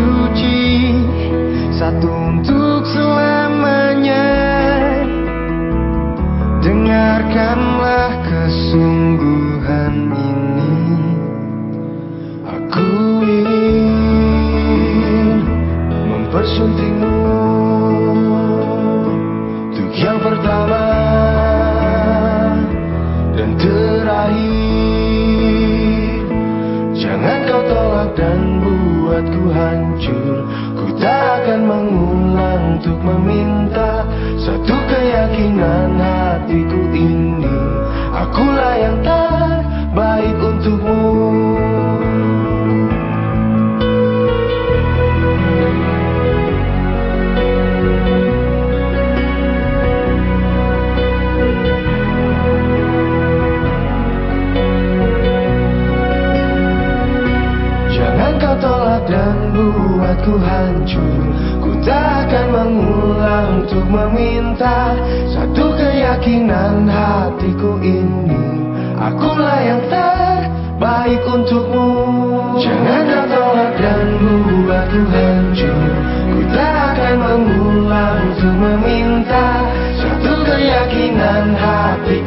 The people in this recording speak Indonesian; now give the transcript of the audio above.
Suci satu untuk selamanya. Dengarkanlah kesungguhan ini. Aku ingin mempersuntingmu dan buatku hancur. Ku tak akan mengulang untuk meminta Satu keyakinan tolak dan buatku hancur. Ku tak akan mengulang untuk meminta Satu keyakinan hatiku ini. Akulah yang terbaik untukmu. Jangan kau tolak dan buatku hancur. Ku tak akan mengulang untuk meminta Satu keyakinan hatiku